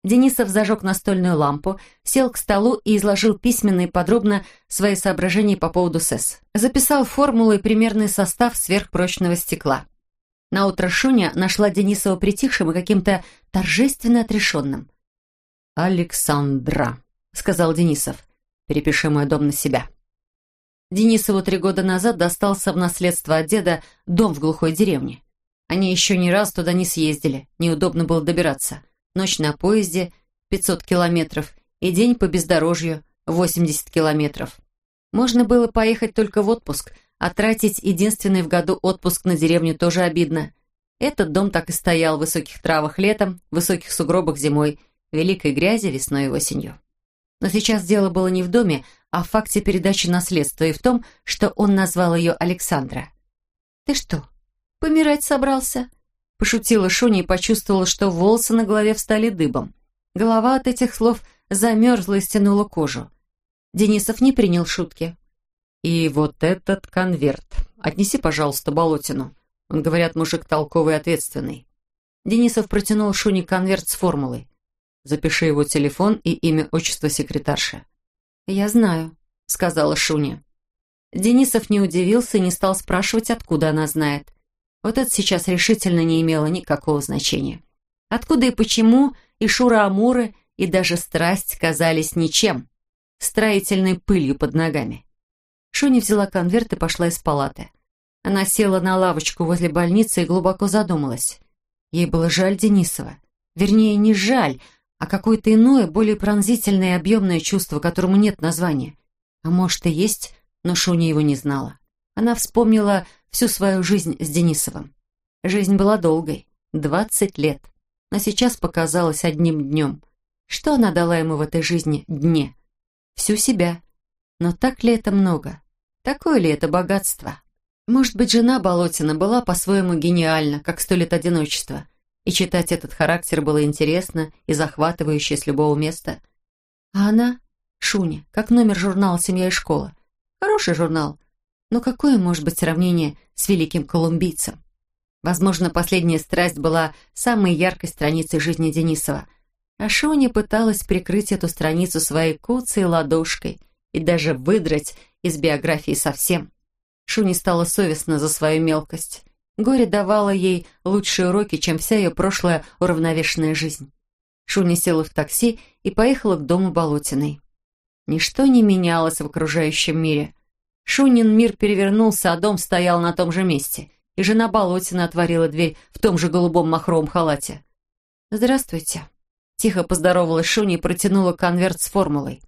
Денисов зажег настольную лампу, сел к столу и изложил письменно и подробно свои соображения по поводу СЭС. Записал формулу и примерный состав сверхпрочного стекла. Наутро Шуня нашла Денисова притихшим и каким-то торжественно отрешенным. «Александра», — сказал Денисов, — «перепиши мой дом на себя». Денисову три года назад достался в наследство от деда дом в глухой деревне. Они еще ни раз туда не съездили, неудобно было добираться ночь на поезде 500 километров и день по бездорожью 80 километров. Можно было поехать только в отпуск, а тратить единственный в году отпуск на деревню тоже обидно. Этот дом так и стоял в высоких травах летом, в высоких сугробах зимой, в великой грязи весной и осенью. Но сейчас дело было не в доме, а в факте передачи наследства и в том, что он назвал ее Александра. «Ты что, помирать собрался?» Пошутила Шуня и почувствовала, что волосы на голове встали дыбом. Голова от этих слов замерзла и стянула кожу. Денисов не принял шутки. «И вот этот конверт. Отнеси, пожалуйста, Болотину. Он, говорят, мужик толковый и ответственный». Денисов протянул Шуне конверт с формулой. «Запиши его телефон и имя отчества секретарши». «Я знаю», — сказала Шуня. Денисов не удивился и не стал спрашивать, откуда она знает. Вот это сейчас решительно не имело никакого значения. Откуда и почему и Шура-Амуры, и даже страсть казались ничем, строительной пылью под ногами. Шуни взяла конверт и пошла из палаты. Она села на лавочку возле больницы и глубоко задумалась. Ей было жаль Денисова. Вернее, не жаль, а какое-то иное, более пронзительное и объемное чувство, которому нет названия. А может и есть, но Шуня его не знала. Она вспомнила всю свою жизнь с Денисовым. Жизнь была долгой, двадцать лет, но сейчас показалась одним днем. Что она дала ему в этой жизни дне? Всю себя. Но так ли это много? Такое ли это богатство? Может быть, жена Болотина была по-своему гениальна, как сто лет одиночества, и читать этот характер было интересно и захватывающе с любого места. А она, Шуня, как номер журнала «Семья и школа». Хороший журнал, но какое может быть сравнение с великим колумбийцем? Возможно, последняя страсть была самой яркой страницей жизни Денисова. А Шуня пыталась прикрыть эту страницу своей куцей ладошкой и даже выдрать из биографии совсем. Шуне стало совестно за свою мелкость. Горе давало ей лучшие уроки, чем вся ее прошлая уравновешенная жизнь. Шуня села в такси и поехала к дому Болотиной. Ничто не менялось в окружающем мире. Шунин мир перевернулся, а дом стоял на том же месте, и жена Болотина отворила дверь в том же голубом махровом халате. «Здравствуйте», — тихо поздоровалась Шуня и протянула конверт с формулой.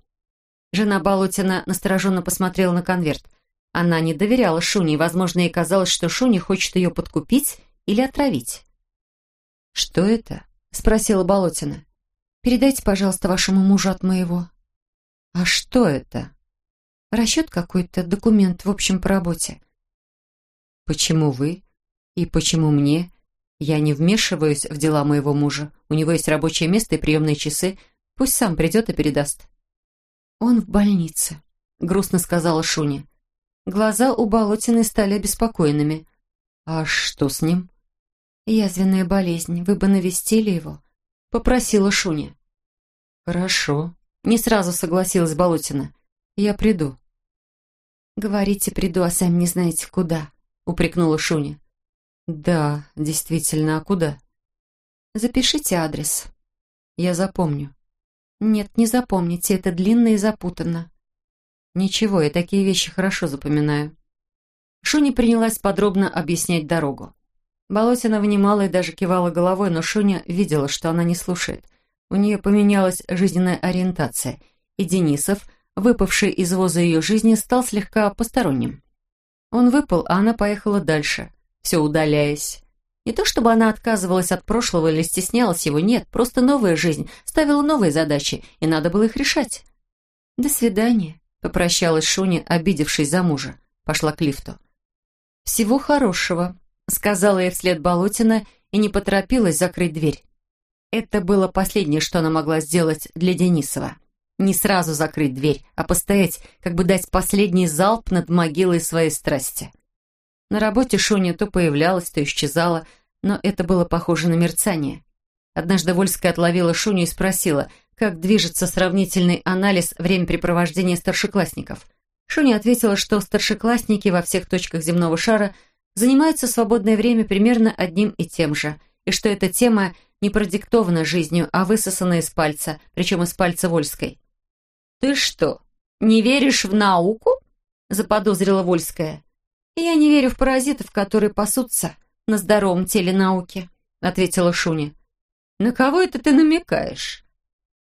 Жена Болотина настороженно посмотрела на конверт. Она не доверяла Шуне, и, возможно, ей казалось, что Шуня хочет ее подкупить или отравить. «Что это?» — спросила Болотина. «Передайте, пожалуйста, вашему мужу от моего». «А что это?» Расчет какой-то, документ, в общем, по работе. Почему вы? И почему мне? Я не вмешиваюсь в дела моего мужа. У него есть рабочее место и приемные часы. Пусть сам придет и передаст. Он в больнице, грустно сказала Шуня. Глаза у Болотиной стали обеспокоенными. А что с ним? Язвенная болезнь. Вы бы навестили его? Попросила Шуня. Хорошо. Не сразу согласилась Болотина. Я приду». «Говорите, приду, а сами не знаете, куда», — упрекнула Шуня. «Да, действительно, а куда?» «Запишите адрес». «Я запомню». «Нет, не запомните, это длинно и запутанно». «Ничего, я такие вещи хорошо запоминаю». Шуня принялась подробно объяснять дорогу. Болотина внимала и даже кивала головой, но Шуня видела, что она не слушает. У нее поменялась жизненная ориентация, и Денисов — выпавший из воза ее жизни, стал слегка посторонним. Он выпал, а она поехала дальше, все удаляясь. Не то чтобы она отказывалась от прошлого или стеснялась его, нет, просто новая жизнь ставила новые задачи, и надо было их решать. «До свидания», — попрощалась Шуня, обидевшись за мужа. Пошла к лифту. «Всего хорошего», — сказала ей вслед Болотина и не поторопилась закрыть дверь. Это было последнее, что она могла сделать для Денисова. Не сразу закрыть дверь, а постоять, как бы дать последний залп над могилой своей страсти. На работе Шоня то появлялась, то исчезала, но это было похоже на мерцание. Однажды Вольская отловила Шуню и спросила, как движется сравнительный анализ времяпрепровождения старшеклассников. Шуня ответила, что старшеклассники во всех точках земного шара занимаются свободное время примерно одним и тем же, и что эта тема не продиктована жизнью, а высосана из пальца, причем из пальца Вольской. «Ты что, не веришь в науку?» – заподозрила Вольская. «Я не верю в паразитов, которые пасутся на здоровом теле науки», – ответила Шуня. «На кого это ты намекаешь?»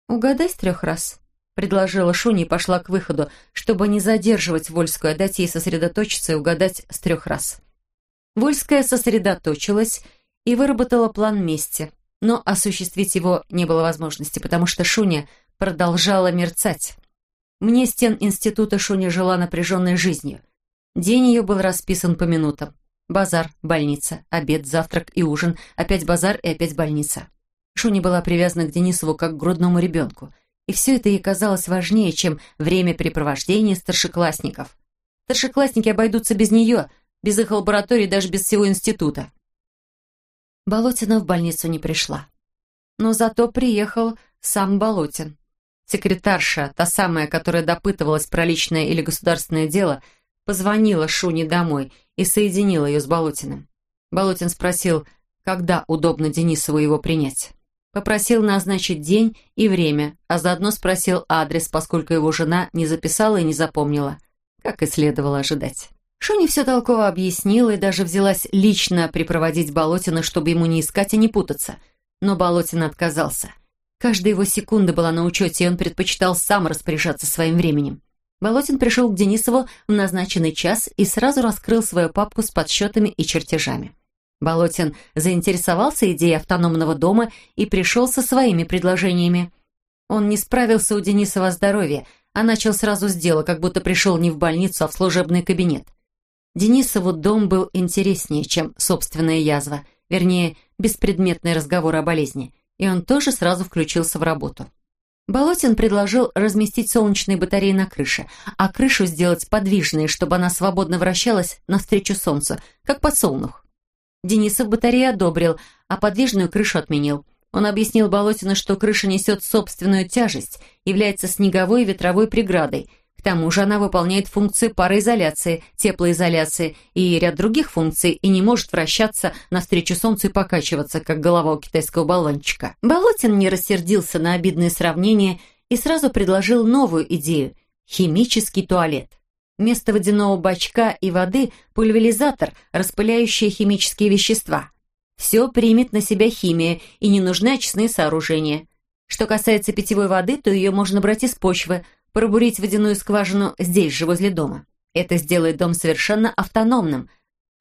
«Угадай с трех раз», — предложила Шуня и пошла к выходу, чтобы не задерживать Вольскую, а дать ей сосредоточиться и угадать с трех раз. Вольская сосредоточилась и выработала план мести, но осуществить его не было возможности, потому что Шуня продолжала мерцать. Мне стен института Шуня жила напряженной жизнью. День ее был расписан по минутам. Базар, больница, обед, завтрак и ужин, опять базар и опять больница. Шуня была привязана к Денисову как к грудному ребенку, и все это ей казалось важнее, чем времяпрепровождение старшеклассников. Старшеклассники обойдутся без нее, без их лаборатории, даже без всего института. Болотина в больницу не пришла. Но зато приехал сам Болотин. Секретарша, та самая, которая допытывалась про личное или государственное дело, позвонила Шуне домой и соединила ее с Болотиным. Болотин спросил, когда удобно Денисову его принять. Попросил назначить день и время, а заодно спросил адрес, поскольку его жена не записала и не запомнила, как и следовало ожидать. Шуни все толково объяснила и даже взялась лично припроводить Болотина, чтобы ему не искать и не путаться. Но Болотин отказался. Каждая его секунда была на учете, и он предпочитал сам распоряжаться своим временем. Болотин пришел к Денисову в назначенный час и сразу раскрыл свою папку с подсчетами и чертежами. Болотин заинтересовался идеей автономного дома и пришел со своими предложениями. Он не справился у Денисова здоровья, а начал сразу с дела, как будто пришел не в больницу, а в служебный кабинет. Денисову дом был интереснее, чем собственная язва, вернее, беспредметный разговор о болезни, и он тоже сразу включился в работу. Болотин предложил разместить солнечные батареи на крыше, а крышу сделать подвижной, чтобы она свободно вращалась навстречу солнцу, как подсолнух. Денисов батарею одобрил, а подвижную крышу отменил. Он объяснил Болотину, что крыша несет собственную тяжесть, является снеговой и ветровой преградой. К тому же она выполняет функции пароизоляции, теплоизоляции и ряд других функций и не может вращаться навстречу солнцу и покачиваться, как голова у китайского болванчика. Болотин не рассердился на обидные сравнения и сразу предложил новую идею – химический туалет. Вместо водяного бачка и воды – пульверизатор, распыляющий химические вещества. Все примет на себя химия, и не нужны очистные сооружения. Что касается питьевой воды, то ее можно брать из почвы, пробурить водяную скважину здесь же, возле дома. Это сделает дом совершенно автономным.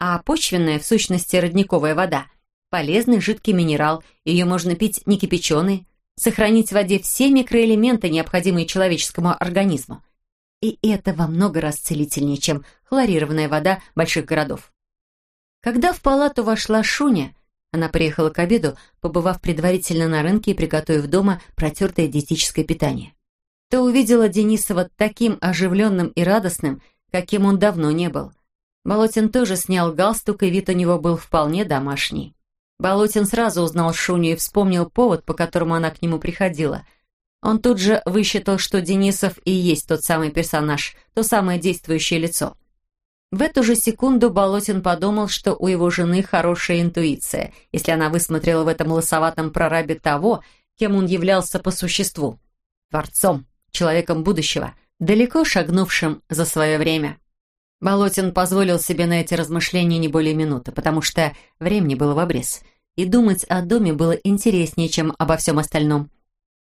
А почвенная, в сущности, родниковая вода – полезный жидкий минерал, ее можно пить не кипяченой, сохранить в воде все микроэлементы, необходимые человеческому организму. И это во много раз целительнее, чем хлорированная вода больших городов. Когда в палату вошла Шуня, она приехала к обеду, побывав предварительно на рынке и приготовив дома протертое диетическое питание. То увидела Денисова таким оживленным и радостным, каким он давно не был. Болотин тоже снял галстук, и вид у него был вполне домашний. Болотин сразу узнал Шуню и вспомнил повод, по которому она к нему приходила – он тут же высчитал, что Денисов и есть тот самый персонаж, то самое действующее лицо. В эту же секунду Болотин подумал, что у его жены хорошая интуиция, если она высмотрела в этом лосоватом прорабе того, кем он являлся по существу. Творцом, человеком будущего, далеко шагнувшим за свое время. Болотин позволил себе на эти размышления не более минуты, потому что времени было в обрез, и думать о доме было интереснее, чем обо всем остальном.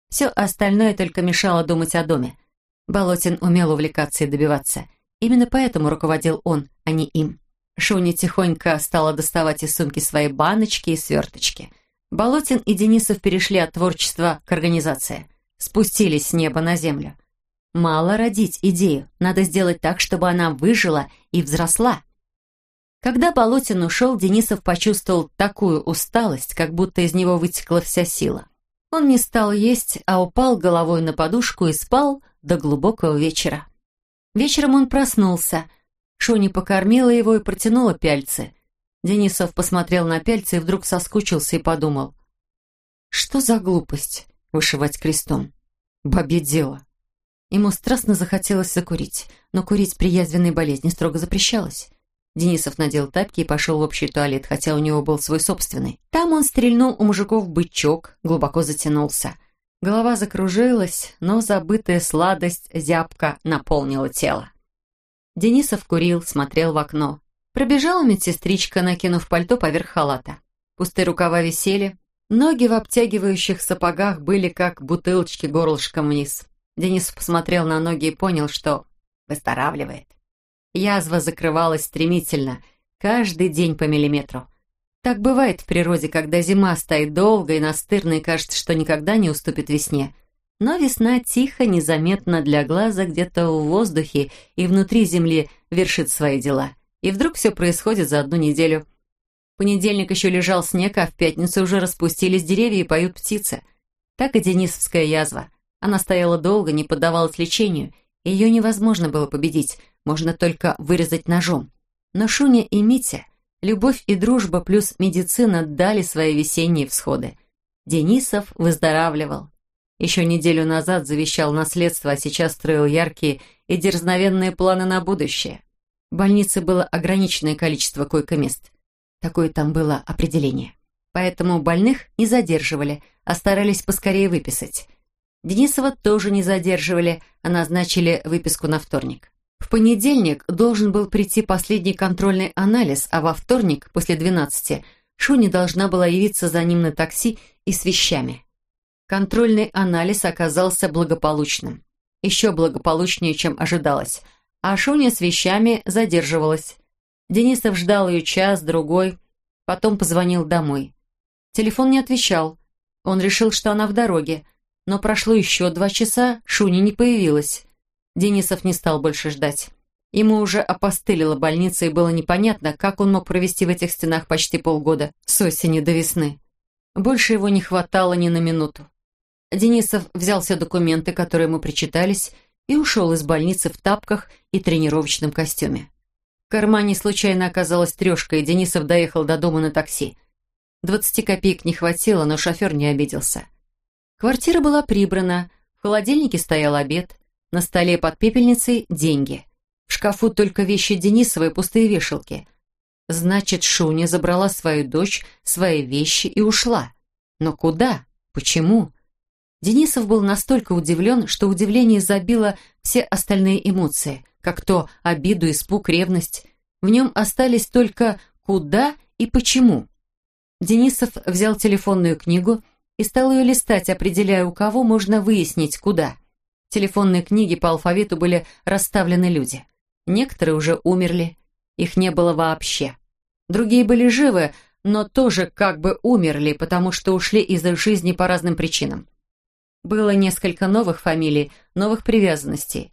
Все остальное только мешало думать о доме. Болотин умел увлекаться и добиваться. Именно поэтому руководил он, а не им. Шуня тихонько стала доставать из сумки свои баночки и сверточки. Болотин и Денисов перешли от творчества к организации. Спустились с неба на землю. Мало родить идею, надо сделать так, чтобы она выжила и взросла. Когда Болотин ушел, Денисов почувствовал такую усталость, как будто из него вытекла вся сила. Он не стал есть, а упал головой на подушку и спал до глубокого вечера. Вечером он проснулся. Шуни покормила его и протянула пяльцы. Денисов посмотрел на пяльцы и вдруг соскучился и подумал. Что за глупость вышивать крестом? Бабье дело. Ему страстно захотелось закурить, но курить при язвенной болезни строго запрещалось. Денисов надел тапки и пошел в общий туалет, хотя у него был свой собственный. Там он стрельнул у мужиков бычок, глубоко затянулся. Голова закружилась, но забытая сладость зябко наполнила тело. Денисов курил, смотрел в окно. Пробежала медсестричка, накинув пальто поверх халата. Пустые рукава висели, ноги в обтягивающих сапогах были как бутылочки горлышком вниз. Денис посмотрел на ноги и понял, что выздоравливает. Язва закрывалась стремительно, каждый день по миллиметру. Так бывает в природе, когда зима стоит долго и настырно, и кажется, что никогда не уступит весне. Но весна тихо, незаметно для глаза где-то в воздухе и внутри земли вершит свои дела. И вдруг все происходит за одну неделю. Понедельник еще лежал снег, а в пятницу уже распустились деревья и поют птицы. Так и денисовская язва – она стояла долго, не поддавалась лечению. Ее невозможно было победить, можно только вырезать ножом. Но Шуня и Митя, любовь и дружба плюс медицина дали свои весенние всходы. Денисов выздоравливал. Еще неделю назад завещал наследство, а сейчас строил яркие и дерзновенные планы на будущее. В больнице было ограниченное количество койко-мест. Такое там было определение. Поэтому больных не задерживали, а старались поскорее выписать. Денисова тоже не задерживали, а назначили выписку на вторник. В понедельник должен был прийти последний контрольный анализ, а во вторник, после 12, Шуни должна была явиться за ним на такси и с вещами. Контрольный анализ оказался благополучным. Еще благополучнее, чем ожидалось. А Шуня с вещами задерживалась. Денисов ждал ее час, другой, потом позвонил домой. Телефон не отвечал. Он решил, что она в дороге, но прошло еще два часа, Шуни не появилась. Денисов не стал больше ждать. Ему уже опостылила больница, и было непонятно, как он мог провести в этих стенах почти полгода, с осени до весны. Больше его не хватало ни на минуту. Денисов взял все документы, которые ему причитались, и ушел из больницы в тапках и тренировочном костюме. В кармане случайно оказалась трешка, и Денисов доехал до дома на такси. Двадцати копеек не хватило, но шофер не обиделся. Квартира была прибрана, в холодильнике стоял обед, на столе под пепельницей деньги. В шкафу только вещи Денисовой пустые вешалки. Значит, Шуня забрала свою дочь, свои вещи и ушла. Но куда? Почему? Денисов был настолько удивлен, что удивление забило все остальные эмоции, как то обиду, испуг, ревность. В нем остались только «куда» и «почему». Денисов взял телефонную книгу и стал ее листать, определяя, у кого можно выяснить, куда. В телефонной книге по алфавиту были расставлены люди. Некоторые уже умерли, их не было вообще. Другие были живы, но тоже как бы умерли, потому что ушли из их жизни по разным причинам. Было несколько новых фамилий, новых привязанностей.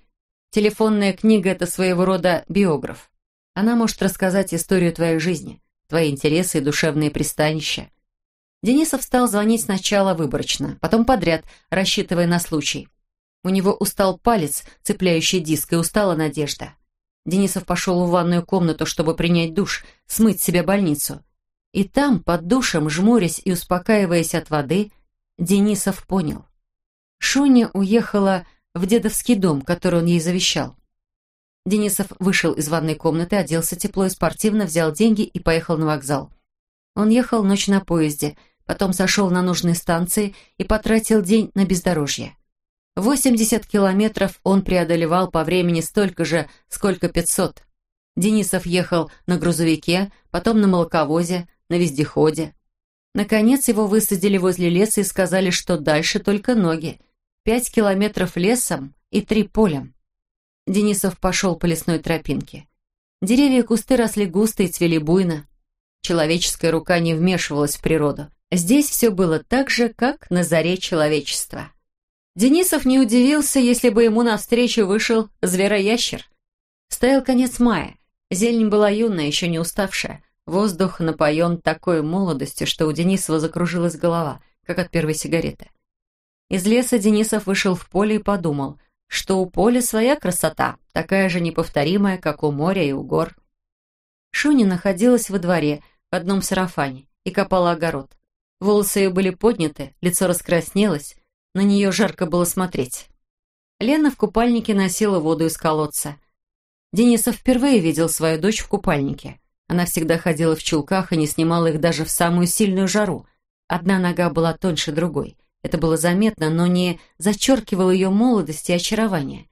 Телефонная книга – это своего рода биограф. Она может рассказать историю твоей жизни, твои интересы и душевные пристанища. Денисов стал звонить сначала выборочно, потом подряд, рассчитывая на случай. У него устал палец, цепляющий диск, и устала надежда. Денисов пошел в ванную комнату, чтобы принять душ, смыть себе больницу. И там, под душем, жмурясь и успокаиваясь от воды, Денисов понял. Шуня уехала в дедовский дом, который он ей завещал. Денисов вышел из ванной комнаты, оделся тепло и спортивно, взял деньги и поехал на вокзал. Он ехал ночь на поезде – потом сошел на нужные станции и потратил день на бездорожье. 80 километров он преодолевал по времени столько же, сколько 500. Денисов ехал на грузовике, потом на молоковозе, на вездеходе. Наконец его высадили возле леса и сказали, что дальше только ноги. Пять километров лесом и три полем. Денисов пошел по лесной тропинке. Деревья и кусты росли густо и цвели буйно. Человеческая рука не вмешивалась в природу. Здесь все было так же, как на заре человечества. Денисов не удивился, если бы ему навстречу вышел звероящер. Стоял конец мая. Зелень была юная, еще не уставшая. Воздух напоен такой молодостью, что у Денисова закружилась голова, как от первой сигареты. Из леса Денисов вышел в поле и подумал, что у поля своя красота, такая же неповторимая, как у моря и у гор. Шуня находилась во дворе, в одном сарафане, и копала огород. Волосы ее были подняты, лицо раскраснелось, на нее жарко было смотреть. Лена в купальнике носила воду из колодца. Денисов впервые видел свою дочь в купальнике. Она всегда ходила в чулках и не снимала их даже в самую сильную жару. Одна нога была тоньше другой. Это было заметно, но не зачеркивало ее молодость и очарование.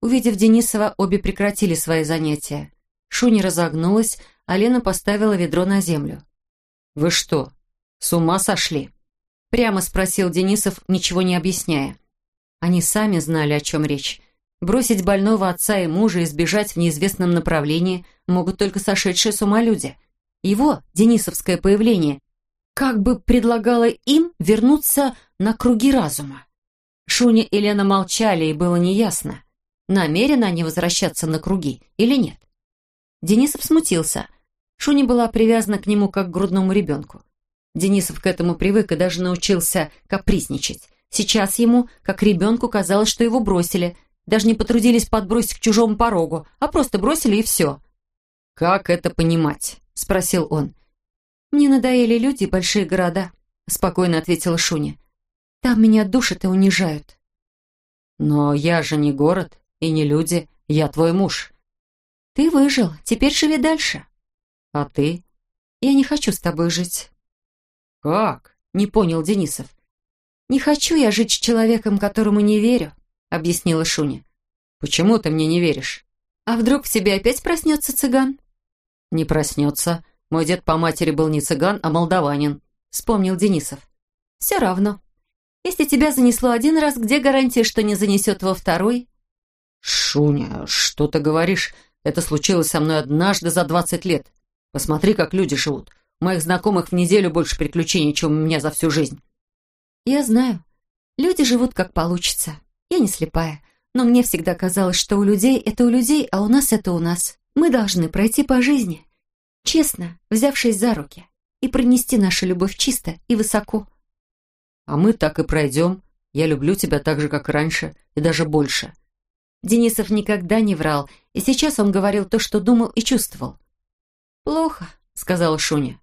Увидев Денисова, обе прекратили свои занятия. Шуня разогнулась, а Лена поставила ведро на землю. «Вы что, с ума сошли?» Прямо спросил Денисов, ничего не объясняя. Они сами знали, о чем речь. Бросить больного отца и мужа и сбежать в неизвестном направлении могут только сошедшие с ума люди. Его, денисовское появление, как бы предлагало им вернуться на круги разума. Шуня и Лена молчали, и было неясно, намерены они возвращаться на круги или нет. Денисов смутился. Шуня была привязана к нему, как к грудному ребенку. Денисов к этому привык и даже научился капризничать. Сейчас ему, как ребенку, казалось, что его бросили, даже не потрудились подбросить к чужому порогу, а просто бросили и все. «Как это понимать?» — спросил он. «Мне надоели люди и большие города», — спокойно ответила Шуня. «Там меня душат и унижают». «Но я же не город и не люди, я твой муж». «Ты выжил, теперь живи дальше». «А ты?» «Я не хочу с тобой жить». «Как?» — не понял Денисов. «Не хочу я жить с человеком, которому не верю», — объяснила Шуня. «Почему ты мне не веришь?» «А вдруг в себе опять проснется цыган?» «Не проснется. Мой дед по матери был не цыган, а молдаванин», — вспомнил Денисов. «Все равно. Если тебя занесло один раз, где гарантия, что не занесет во второй?» «Шуня, что ты говоришь? Это случилось со мной однажды за двадцать лет. Посмотри, как люди живут. У моих знакомых в неделю больше приключений, чем у меня за всю жизнь». «Я знаю. Люди живут как получится. Я не слепая. Но мне всегда казалось, что у людей это у людей, а у нас это у нас. Мы должны пройти по жизни, честно, взявшись за руки, и пронести нашу любовь чисто и высоко». «А мы так и пройдем. Я люблю тебя так же, как раньше, и даже больше». Денисов никогда не врал, и сейчас он говорил то, что думал и чувствовал. «Плохо», — сказала Шуня.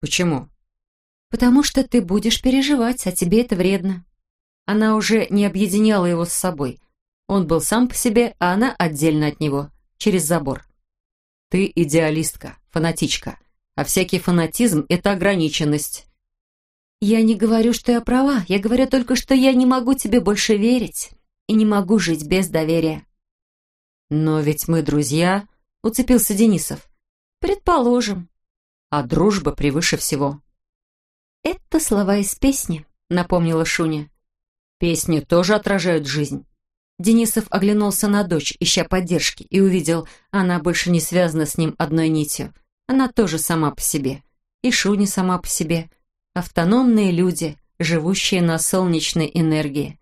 «Почему?» «Потому что ты будешь переживать, а тебе это вредно». Она уже не объединяла его с собой. Он был сам по себе, а она отдельно от него, через забор. «Ты идеалистка, фанатичка, а всякий фанатизм — это ограниченность». «Я не говорю, что я права, я говорю только, что я не могу тебе больше верить и не могу жить без доверия». «Но ведь мы друзья», — уцепился Денисов. «Предположим». «А дружба превыше всего». «Это слова из песни», — напомнила Шуня. «Песни тоже отражают жизнь». Денисов оглянулся на дочь, ища поддержки, и увидел, она больше не связана с ним одной нитью. Она тоже сама по себе. И Шуня сама по себе. Автономные люди, живущие на солнечной энергии.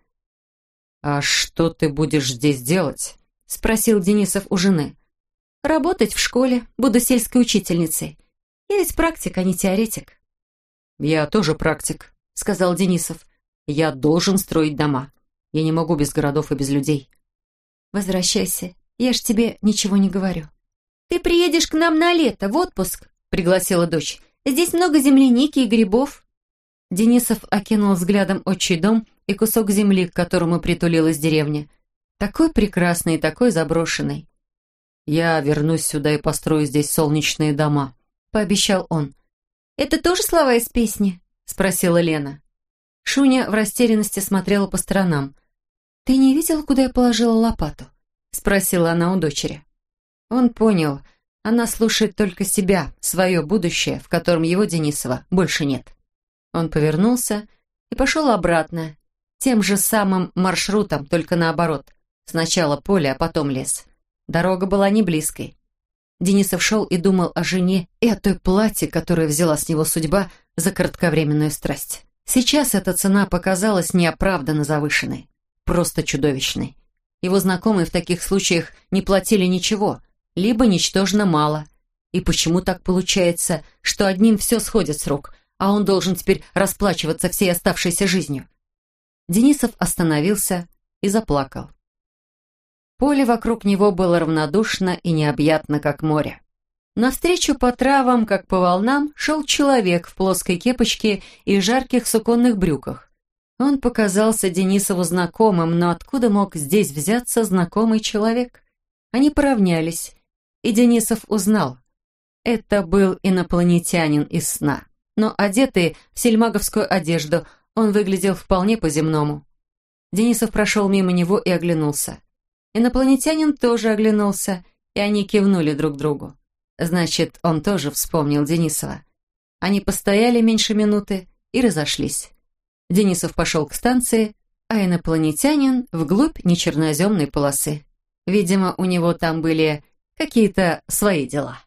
«А что ты будешь здесь делать?» — спросил Денисов у жены. «Работать в школе, буду сельской учительницей. Я ведь практик, а не теоретик». «Я тоже практик», — сказал Денисов. «Я должен строить дома. Я не могу без городов и без людей». «Возвращайся. Я ж тебе ничего не говорю». «Ты приедешь к нам на лето, в отпуск», — пригласила дочь. «Здесь много земляники и грибов». Денисов окинул взглядом отчий дом и кусок земли, к которому притулилась деревня. Такой прекрасный и такой заброшенный. «Я вернусь сюда и построю здесь солнечные дома», — пообещал он. «Это тоже слова из песни?» — спросила Лена. Шуня в растерянности смотрела по сторонам. «Ты не видел, куда я положила лопату?» — спросила она у дочери. Он понял, она слушает только себя, свое будущее, в котором его Денисова больше нет. Он повернулся и пошел обратно, тем же самым маршрутом, только наоборот. Сначала поле, а потом лес. Дорога была не близкой. Денисов шел и думал о жене и о той платье, которое взяла с него судьба за кратковременную страсть. Сейчас эта цена показалась неоправданно завышенной, просто чудовищной. Его знакомые в таких случаях не платили ничего, либо ничтожно мало. И почему так получается, что одним все сходит с рук, а он должен теперь расплачиваться всей оставшейся жизнью? Денисов остановился и заплакал. Поле вокруг него было равнодушно и необъятно, как море. Навстречу по травам, как по волнам, шел человек в плоской кепочке и жарких суконных брюках. Он показался Денисову знакомым, но откуда мог здесь взяться знакомый человек? Они поравнялись, и Денисов узнал. Это был инопланетянин из сна, но одетый в сельмаговскую одежду, он выглядел вполне по-земному. Денисов прошел мимо него и оглянулся. Инопланетянин тоже оглянулся, и они кивнули друг другу. Значит, он тоже вспомнил Денисова. Они постояли меньше минуты и разошлись. Денисов пошел к станции, а инопланетянин вглубь нечерноземной полосы. Видимо, у него там были какие-то свои дела.